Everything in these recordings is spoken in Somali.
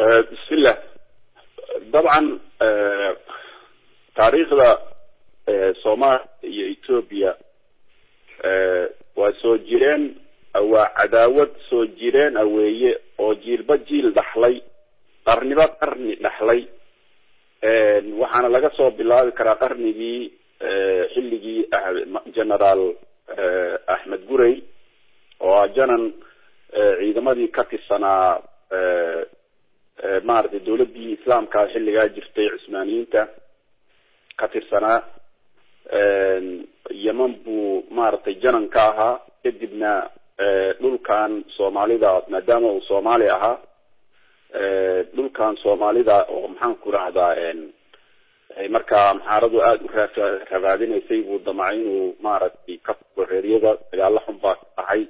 bismillah. Dabcan taariikhda soomaaliya iyo ethoobia waa soo jireen waa cadaawad soo jireen a weeye oo jiilba jiil dhaxlay qarniba qarni dhaxlay waxaana laga soo bilaabi karaa qarnigii xilligii generaal axmed gurey oo ah janan ciidamadii ka tirsanaa maaragtay dawladdii islaamka xilligaa jirtay cusmaaniyiinta ka tirsanaa yeman buu maaragtay janan ka ahaa. Kadibna dhulkan soomaalida maadaama uu soomaali ahaa dhulkan soomaalida oo maxaan ku rahdaa markaa amxaaradu aada u raa rabaadinaysay buu damcay inuu maaragtay ka reeryada dagaalo xun baa ahay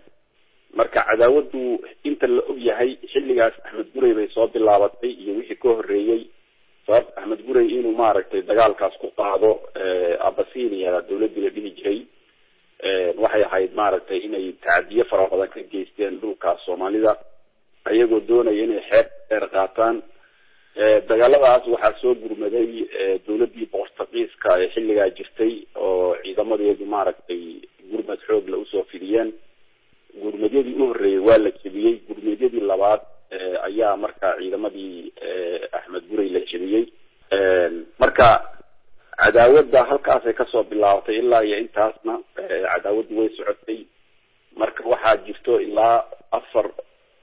marka cadaawadu inta la og yahay xilligaas axmed gurey bay soo bilaabatay iyo wixii ka horeeyey sababta axmed gurey inuu maaragtay dagaalkaas ku qaado abasinia dawladdii la dhihi jiray. Waxay ahayd maaragtay inay tacadiyo fara badan ka geysteen dhulkaas soomaalida ayagoo doonaya inay xeeb dheer qaataan. Dagaaladaas waxaa soo gurmaday dawladdii boqortaqiiska ee xilligaa jirtay oo ciidamadeedu maaragtay gurmad xoogla u soo fidiyeen gurmadyadii u horreeyey waa la jebiyey. Gurmadyadii labaad ayaa marka ciidamadii axmed gurey la jebiyey. Marka cadaawadda halkaasay ka soo bilaabatay ilaa iyo intaasna cadaawaddu way socotay. Marka waxaa jirto ilaa afar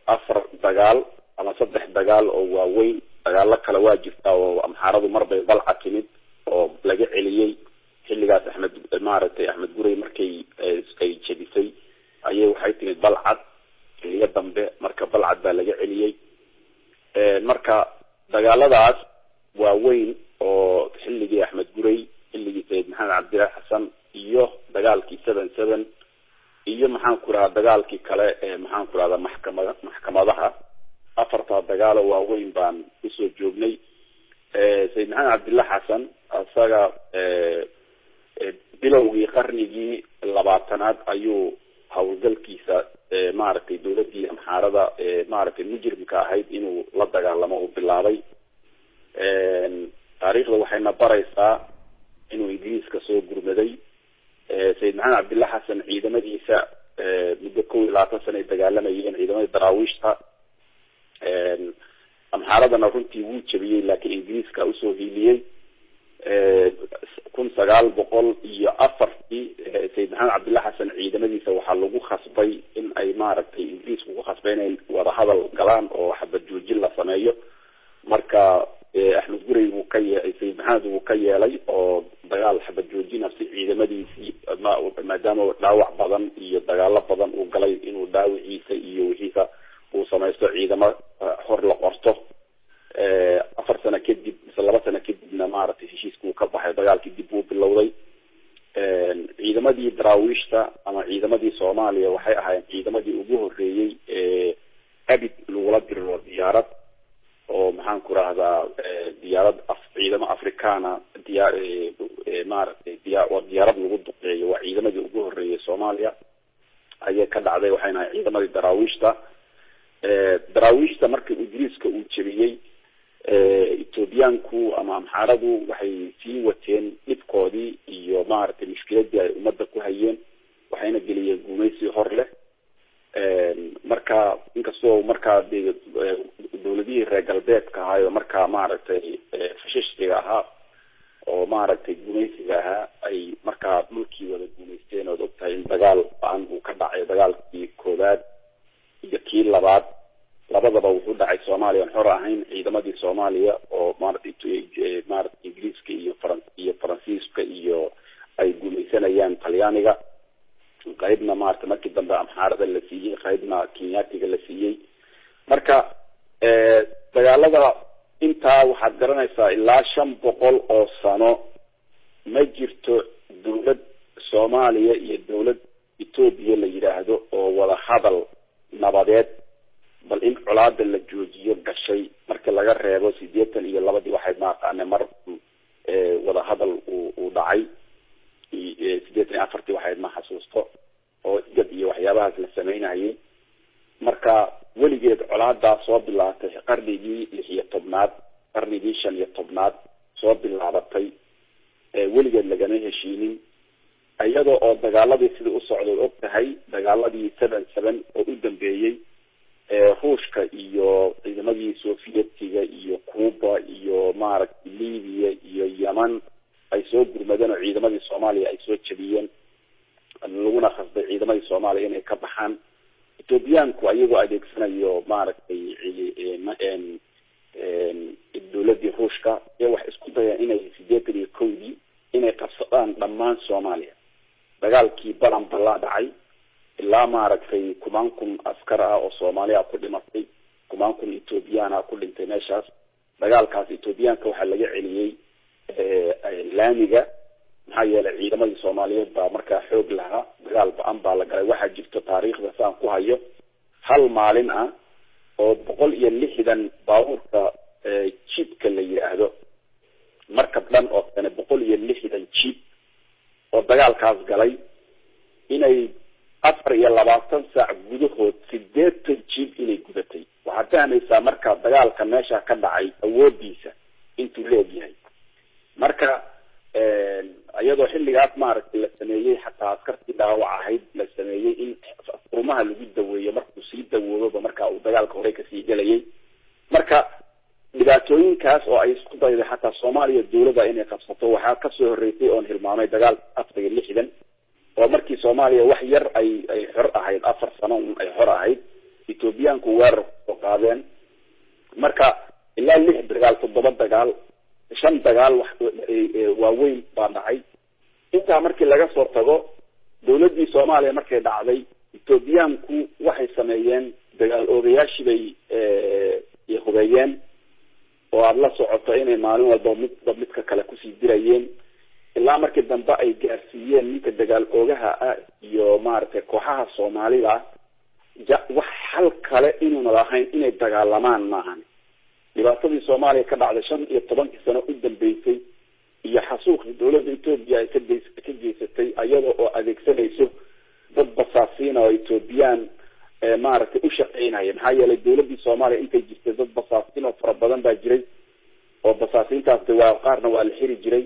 afar dagaal ama saddex dagaal oo waaweyn. Dagaalo kale waa jirtaa oo amxaaradu marbay balca timid oo laga celiyey xilligaas axmed maaragtay axmed gurey markay ay jebisay ayay waxay timid balcad. Xiliyo dambe marka balcad baa laga celiyey marka dagaaladaas waaweyn oo xilligii axmed gurey xilligii sayid maxamed cabdillahi xasan iyo dagaalkii seven seven iyo maxaan ku rahdaa dagaalkii kale ee maxaan ku rahdaa maxkamada maxkamadaha. Afartaa dagaalo waaweyn baan u soo joognay. Sayid maxamed cabdillahi xasan isaga bilowgii qarnigii labaatanaad ayuu hawlgalkiisa maaragtay dawladdii amxaarada maaragtay mujrimka ahayd inuu la dagaalamo uu bilaabay. Taariikhda waxayna baraysaa inuu ingiriiska soo gurmaday. Sayid maxamed cabdillah xasan ciidamadiisa muddo kow iyo labaatan sana ay dagaalamayeen ciidamadii daraawiishta amxaaradana runtii wuu jebiyey laakiin ingiriiska u soo hiiliyey kun sagaal boqol iyo afartii sayid maxamed cabdillah xasan ciidamadiisa waxaa lagu khasbay in ay maaragtay ingiriisku ku khasbay inay wadahadal galaan oo xabad joojin la sameeyo. Marka axmed gurey wuu ka ye sayid maxamed wuu ka yeelay oo dagaal xabad joojina si ciidamadiisii maadaama dhaawac badan iyo dagaalo badan uu galay inuu dhaawiciisa iyo wixiisa uu samaysto ciidamo hor la qorto afar sano kadib mise laba sano kadibna maaragtay heshiiska uu ka baxay dagaalkii dib uu bilowday ciidamadii daraawiishta ama ciidamadii soomaaliya waxay ahaayeen ciidamadii ugu horeeyey ee abid lagula diriro diyaarad oo maxaan ku rahdaa diyaarad ciidamo africana diyaa maaragtay diya waa diyaarad lagu duqeeyo waa ciidamadii ugu horeeyey soomaaliya. Ayay ka dhacday waxayna ahay ciidamadii daraawiishta daraawiishta markii ingiriiska uu jebiyey ethoobiyaanku ama amxaaradu waxay sii wateen dhibkoodii iyo maaragtay mushkiladii ay ummadda ku hayeen waxayna geliyeen gumaysi hor leh marka inkastoo markaa de dawladihii reer galbeedka ahaayo markaa maaragtay fashishtiga ahaa oo maaragtay gumaysiga ahaa ay markaa dhulkii wada gumaysteen ood ogtahay in dagaal ba'an uu ka dhacay dagaalkii koowaad iyo kii labaad. Labadaba wuxuu dhacay soomaaliya. Aan xor ahayn ciidamadii soomaaliya oo maaragtay maaragtay ingiriiska iyo faran iyo faransiiska iyo ay gumaysanayaan talyaaniga. Qaybna maaragtay markii dambe amxaarada la siiyey qaybna kenyaatiga la siiyey marka dagaalada intaa waxaad garanaysaa ilaa shan boqol oo sano ma jirto dawlad soomaaliya iyo dawlad etoobiya la yidhaahdo oo wada hadal nabadeed bal in colaada la joojiyo gashay marka laga reebo sideetan iyo labadii waxay maaqaane mar wada hadal uu dhacay. Sideetan iyo afartii waxayd ma xasuusto oo igad iyo waxyaabahaas la sameynayay. Marka weligeed colaadaa soo bilaabatay qarnigii lix iyo tobnaad qarnigii shan iyo tobnaad soo bilaabatay weligeed lagama heshiinin. Iyada oo dagaaladii sidai u socday og tahay dagaaladii seven seven oo u dambeeyey ruushka iyo ciidamadii sovietiga iyo cuba iyo maaragtay libya iyo yeman ay soo gurmadeen oo ciidamadii soomaaliya ay soo jabiyeen laguna khasbay ciidamadii soomaaliya inay ka baxaan ethoobiyaanku ayagoo adeegsanayo maaragtay dawladii ruushka ee wax isku dayaan inay sideetan iyo kowdii inay qabsadaan dhammaan soomaaliya. Dagaalkii balan ballaa dhacay ilaa maaragtay kumaan kun askar ah oo soomaaliya ku dhimatay kumaan kun ethoobiyaana ku dhintay meeshaas. Dagaalkaas ethoobiyaanka waxaa laga celiyey laamiga maxaa yeelay ciidamadii soomaaliyeed baa markaa xoog lahaa dagaal ba'an baa la galay. Waxaa jirto taariikhda saan ku hayo. Hal maalin ah oo boqol iyo lixdan baabuurka jiibka la yidhaahdo markab dhan oo kane boqol iyo lixdan jiib oo dagaalkaas galay. Inay afar iyo labaatan saac gudahood sideetan jiib inay gudatay. Waxaad fahmaysaa marka dagaalka meesha ka dhacay awoodiisa intuu la egyahay marka iyadoo xilligaas maaragtay la sameeyey xataa askartii dhaawac ahayd la sameeyey in furmaha lagu daweeyo markuu sii dawooboba marka uu dagaalka hore ka sii gelayay marka dhibaatooyinkaas oo ay isku dayday xataa soomaaliya dawladda inay qabsato waxaa ka soo horreysay oon hilmaamay dagaal afar iyo lixdan oo markii soomaaliya wax yar ay ay xor ahayd afar sano un ay xor ahayd ethoobiyaanku weerar ku soo qaadeen. Marka ilaa lix dagaal toddoba dagaal shan dagaal waaweyn baa dhacay. Intaa markii laga soo tago dawladdii soomaaliya markay dhacday ethoobiyaanku waxay sameeyeen dagaal oogayaashii bay hubeeyeen oo aada la socoto inay maalin walba midba midka kale ku sii dirayeen ilaa markii dambe ay gaarsiiyeen ninka dagaal oogaha ah iyo maaragtay kooxaha soomaalida ja wax hal kale inuuna lahayn inay dagaalamaan maahan dhibaatadii soomaaliya ka dhacday shan iyo tobankii sano u dambeysay iyo xasuuqii dawladda etoobiya ay ka geysatay iyada oo adeegsanayso dad basaasiina oo etoobiyaan maaragtay u shaqeynaya maxaa yeelay dawladdii soomaaliya intay jirtay dad basaasiin oo fara badan baa jiray oo basaasiintaas de waa qaarna waa la xiri jiray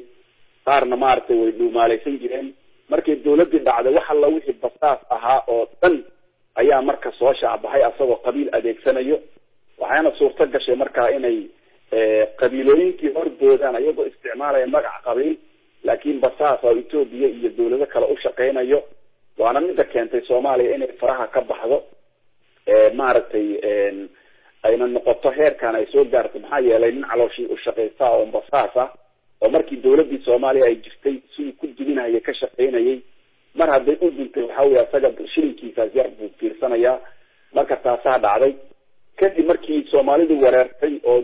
qaarna maaragtay way dhuumaaleysan jireen. Markay dawladdii dhacday wax alla wixii basaas ahaa oo dhan ayaa marka soo shaacbaxay asagoo qabiil adeegsanayo. Waxaana suurto gashay markaa inay qabiilooyinkii hordoodaan ayagoo isticmaalaya magac qabiil laakiin basaas oo etoobiya iyo dawlado kale u shaqeynayo. Waana mida keentay soomaaliya inay faraha ka baxdo. Maaragtay ayna noqoto heerkan ay soo gaarto. Maxaa yeelay nin calooshii u shaqaysta oo basaas ah oo markii dawladdii soomaaliya ay jirtay sidii ku dilinaya ka shaqeynayay mar hadday u duntay waxa weye isaga shilinkiisaas yar buu fiirsanayaa marka taasaa dhacday. Kadib markii soomaalidu wareertay oo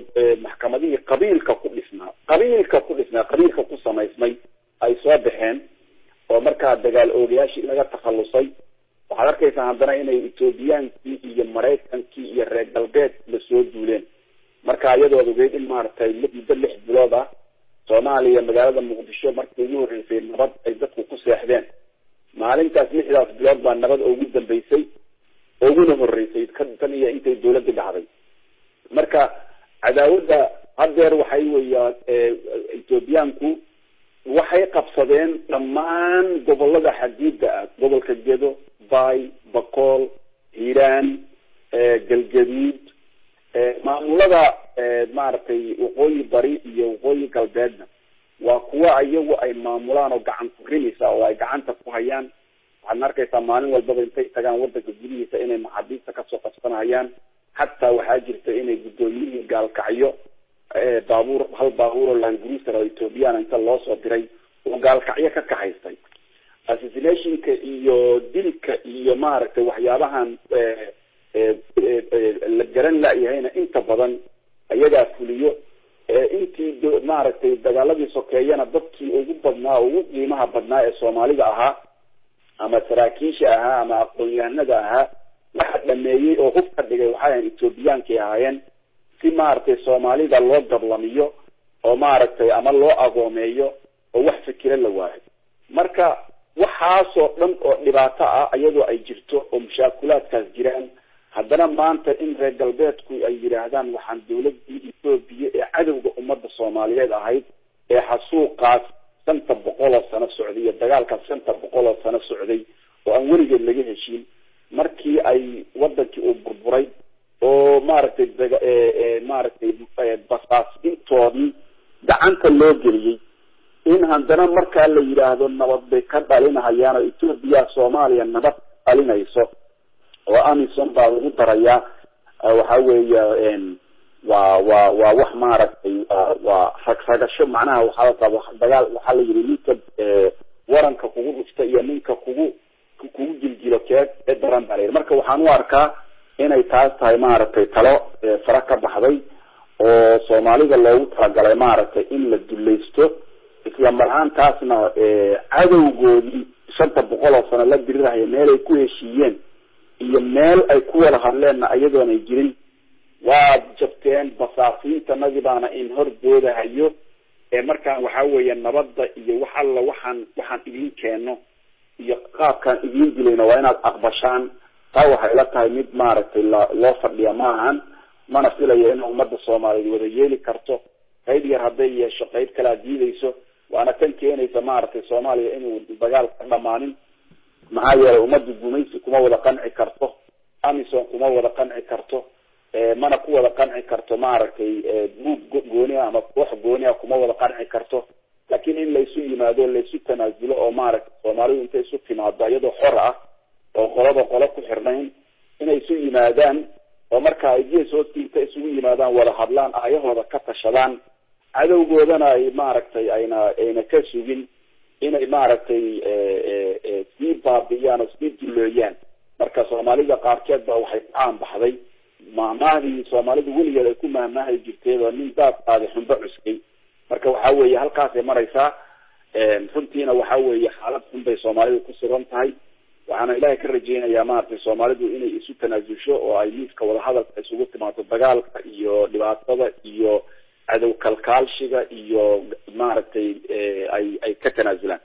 maxkamadihii qabiilka ku dhisnaa qabiilka ku dhisnaa qabiilka ku samaysmay ay soo baxeen oo markaa dagaal oogayaashii laga takhalusay waxaad arkaysaa haddana inay etoobiyaankii iyo maraykankii iyo reer galbeed la soo duuleen. Marka iyadood ogeyd in maaragtay muddo lix bilood ah soomaaliya magaalada muqdisho markii ugu horreysay nabad ay dadku ku seexdeen. Maalintaas lixdaas bilood baa nabad ugu dambeysay uguna horreysay tan iyo intay dawladdi dhacday. Marka cadaawadda haddeer waxay weya ethoobiyaanku waxay qabsadeen dhammaan gobollada xadiida ah gobolka gedo bay bakool hiiraan galgaduud maamulada maaragtay waqooyi bari iyo waqooyi galbeedna. Waa kuwa iyagu ay maamulaan oo gacan kurinaysa oo ay gacanta ku hayaan. Waxaadna arkaysaa maalin walbaba intay tagaan wadanka gudihiisa inay maxaabiista ka soo qabsanayaan xataa waxaa jirta inay guddoomiyihii gaalkacyo baabuur hal baabuur oo langruser oo ethoobiyaana inta loo soo diray oo gaalkacyo ka kaxaystay. Assassinationka iyo dilka iyo maaragtay waxyaabahan la garan la-yahayna inta badan ayagaa fuliyo intii maaragtay dagaaladii sokeeyana dadkii ugu badnaa ugu qiimaha badnaa ee soomaalida ahaa ama saraakiisha ahaa ama aqoon-yahanada ahaa waxa dhameeyey oo hub ka dhigay waxay ahayn ethoobiyankay ahaayeen si maaragtay soomaalida loo gablamiyo oo maaragtay ama loo agoomeeyo oo wax fikiro la waayo. Marka waxaasoo dhan oo dhibaato ah iyadoo ay jirto oo mushaakulaadkaas jiraan haddana maanta in reer galbeedku ay yidhaahdaan waxaan dawladii etoobiya ee cadowga ummadda soomaaliyeed ahayd ee xasuuqaas shanta boqol oo sano socday iyo dagaalkaas shanta boqol oo sano socday oo aan weligeed laga heshiin. Markii ay wadankii uu burburay oo maaragtay maaragtay basaasинtoodii gacanta loo geliyey in haddana markaa la yidhaahdo nabad bay ka dhalinahayaan oo etoobiya soomaaliya nabad dhalinayso oo amison baa lagu darayaa waxa weeya waa waa waa wax maaragtay waa ragragasho macnaha waxaa dagaal waxaa la yidhi ninka waranka kugu dhufta iyo ninka kugu kugu jiljilo kee ee daran baa layidhi marka waxaan u arkaa inay taas tahay maaragtay talo fara ka baxday oo soomaalida loogu talagalay maaragtay in la dulaysto isla mar ahaantaasna cadowgoodii shanta boqol oo sano la dirirahaya meel ay ku heshiiyeen iyo meel ay ku wada hadleenna iyadoon jirin. Waad jabteen basaasiintanadii baana in hor doodahayo ee markaan waxa weeye nabadda iyo wax alla waxaan waxaan idiin keeno iyo qaabkaan idiin dilayna waa inaad aqbashaan. Taa waxay la tahay mid maaragtay la loo fadhiya ma ahan. Mana filayo in ummadda soomaaliyeed wada yeeli karto. Qayb yar hadday yeesho qayb kalea diidayso. Waana kan keenaysa maaragtay soomaaliya inuu dagaal ka dhamaanin maxaa yeelay ummadda gumaysi kuma wada qanci karto amison kuma wada qanci karto mana ku wada qanci karto maaragtay buug gooni ama koox gooni a kuma wada qanci karto. Laakiin in laysu yimaado laysu tanaasulo oo maaragtay soomaalidu intay isu timaado iyadoo xor ah oo qolaba qolo ku xirnayn inay isu yimaadaan oo marka ay gees hoostiinta isugu yimaadaan wada hadlaan aayahooda ka tashadaan cadowgoodana ay maaragtay ayna ayna ka sugin inay maaragtay sii baabi'iyaan oo sii duleeyaan marka soomaalida qaarkeed ba waxay caan baxday. Mahmahdii soomaalidu weligeed ay ku mahmaahi jirteed oo nin daad qaaday xunba cuskay. Marka waxa weeye halkaasay maraysaa runtiina waxa weeye xaalad xun bay soomaalidu ku sugan tahay. Waxaana ilaahay ka rajeynayaa maaragtay soomaalidu inay isu tanaasusho oo ay miidka wadahadalka isugu timaado dagaalka iyo dhibaatada iyo cadow kalkaalshiga iyo maaragtay ay ay ka tanaasulaan